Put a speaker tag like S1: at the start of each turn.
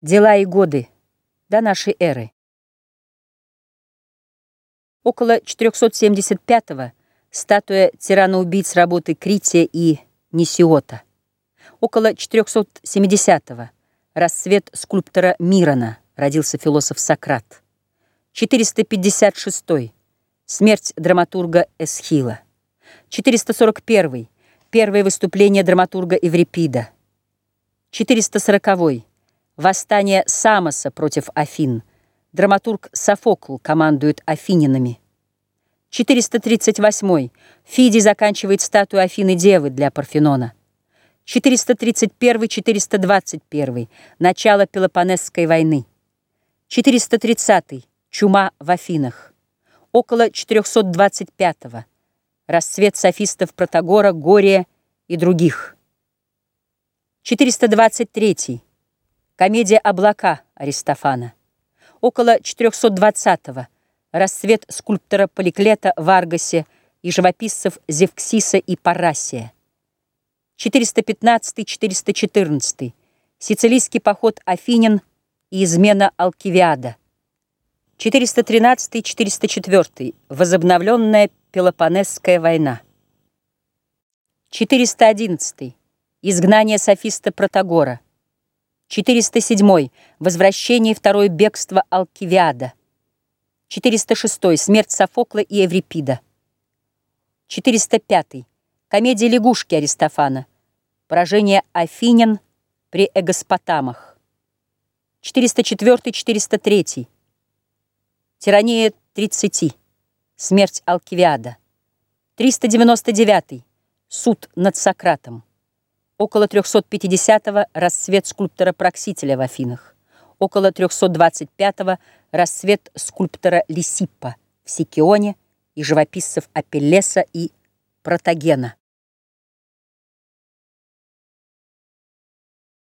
S1: Дела и годы до нашей эры. Около 475-го статуя тирана-убийц работы Крития и Нисиота. Около 470-го расцвет скульптора Мирона, родился философ Сократ. 456-й смерть драматурга Эсхила. 441-й первое выступление драматурга Эврипида. 440-й Восстание Самоса против Афин. Драматург Софокл командует афининами. 438. Фидий заканчивает статую Афины Девы для Парфенона. 431-421. Начало Пелопонесской войны. 430. Чума в Афинах. Около 425. -го. Расцвет софистов Протагора, Гория и других. 423. Комедия «Облака» Аристофана. Около 420-го. Расцвет скульптора Поликлета в Аргосе и живописцев Зевксиса и Парасия. 415-414. Сицилийский поход Афинин и измена Алкивиада. 413-404. Возобновленная Пелопонесская война. 411. Изгнание софиста Протагора. 407. Возвращение второе бегство Алкивиада. 406. Смерть Софокла и Эврипида. 405. Комедия лягушки Аристофана. Поражение Афинян при Эгоспотамах. 404-403. Тирания 30. Смерть Алкивиада. 399. Суд над Сократом. Около 350-го – расцвет скульптора Проксителя в Афинах. Около 325-го – расцвет скульптора Лисиппа в Сикионе и живописцев Апеллеса и Протагена.